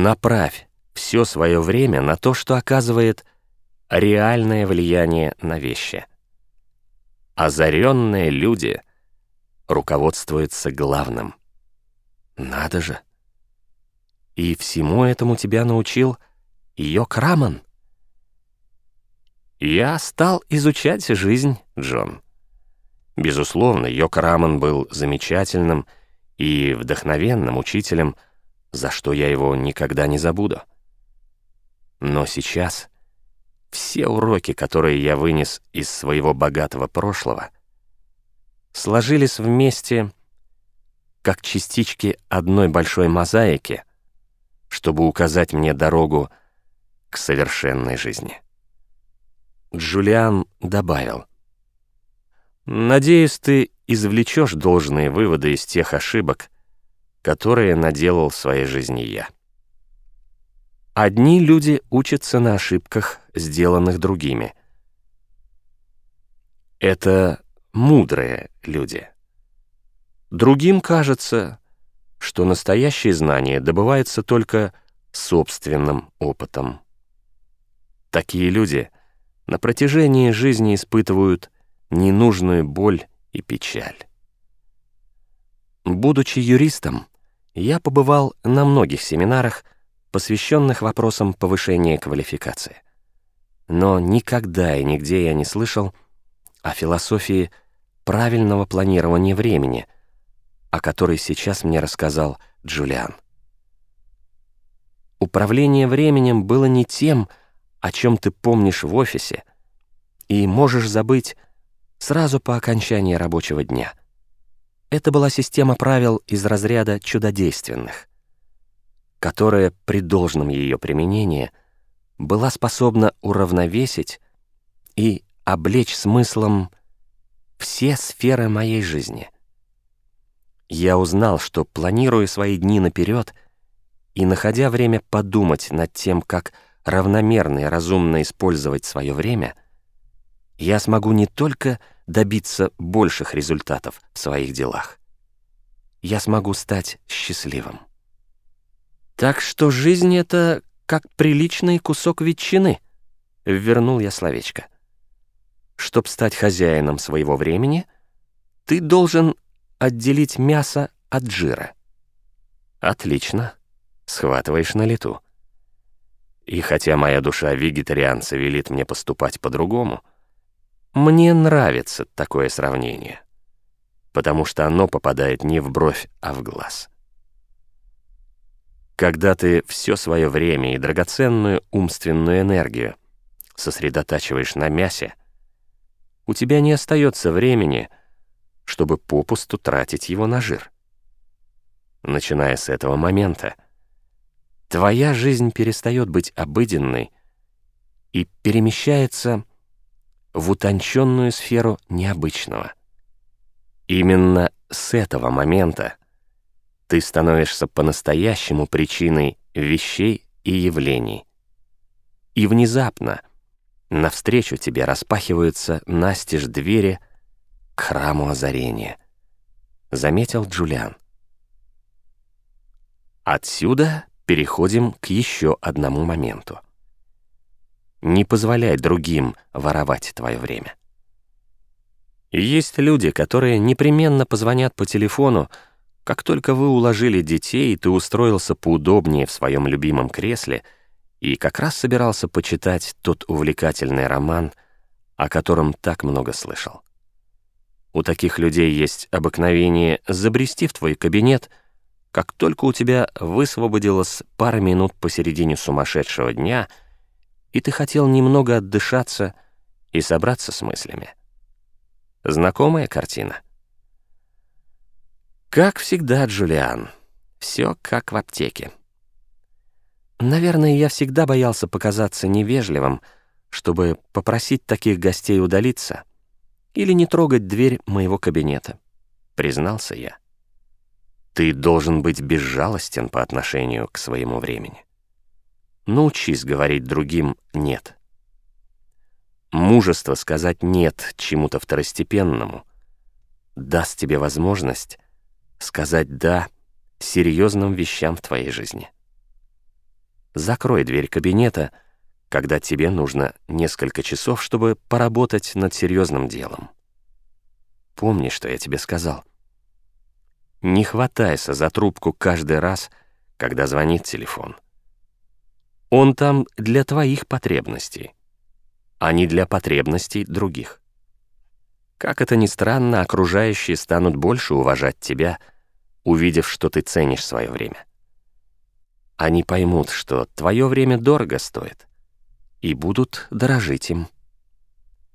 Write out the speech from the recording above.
Направь все свое время на то, что оказывает реальное влияние на вещи. Озаренные люди руководствуются главным. Надо же. И всему этому тебя научил Йок Раман. Я стал изучать жизнь, Джон. Безусловно, Йок Раман был замечательным и вдохновенным учителем, за что я его никогда не забуду. Но сейчас все уроки, которые я вынес из своего богатого прошлого, сложились вместе как частички одной большой мозаики, чтобы указать мне дорогу к совершенной жизни. Джулиан добавил, «Надеюсь, ты извлечешь должные выводы из тех ошибок, которые наделал в своей жизни я». Одни люди учатся на ошибках, сделанных другими. Это мудрые люди. Другим кажется, что настоящее знание добывается только собственным опытом. Такие люди на протяжении жизни испытывают ненужную боль и печаль. Будучи юристом, я побывал на многих семинарах, посвященных вопросам повышения квалификации. Но никогда и нигде я не слышал о философии правильного планирования времени, о которой сейчас мне рассказал Джулиан. Управление временем было не тем, о чем ты помнишь в офисе и можешь забыть сразу по окончании рабочего дня. Это была система правил из разряда чудодейственных которая при должном ее применении была способна уравновесить и облечь смыслом все сферы моей жизни. Я узнал, что, планируя свои дни наперед и находя время подумать над тем, как равномерно и разумно использовать свое время, я смогу не только добиться больших результатов в своих делах, я смогу стать счастливым. Так что жизнь — это как приличный кусок ветчины, — вернул я словечко. Чтоб стать хозяином своего времени, ты должен отделить мясо от жира. Отлично, схватываешь на лету. И хотя моя душа вегетарианца велит мне поступать по-другому, мне нравится такое сравнение, потому что оно попадает не в бровь, а в глаз. Когда ты все свое время и драгоценную умственную энергию сосредотачиваешь на мясе, у тебя не остается времени, чтобы попусту тратить его на жир. Начиная с этого момента, твоя жизнь перестает быть обыденной и перемещается в утонченную сферу необычного. Именно с этого момента ты становишься по-настоящему причиной вещей и явлений. И внезапно навстречу тебе распахиваются настежь двери к храму озарения, заметил Джулиан. Отсюда переходим к еще одному моменту. Не позволяй другим воровать твое время. Есть люди, которые непременно позвонят по телефону, как только вы уложили детей, ты устроился поудобнее в своем любимом кресле и как раз собирался почитать тот увлекательный роман, о котором так много слышал. У таких людей есть обыкновение забрести в твой кабинет, как только у тебя высвободилась пара минут посередине сумасшедшего дня, и ты хотел немного отдышаться и собраться с мыслями. Знакомая картина — как всегда, Джулиан. Все как в аптеке. Наверное, я всегда боялся показаться невежливым, чтобы попросить таких гостей удалиться или не трогать дверь моего кабинета, признался я. Ты должен быть безжалостен по отношению к своему времени. Научись говорить другим «нет». Мужество сказать «нет» чему-то второстепенному даст тебе возможность сказать «да» серьезным вещам в твоей жизни. закрой дверь кабинета, когда тебе нужно несколько часов, чтобы поработать над серьезным делом. Помни, что я тебе сказал. Не хватайся за трубку каждый раз, когда звонит телефон. Он там для твоих потребностей, а не для потребностей других. Как это ни странно, окружающие станут больше уважать тебя, увидев, что ты ценишь свое время. Они поймут, что твое время дорого стоит, и будут дорожить им.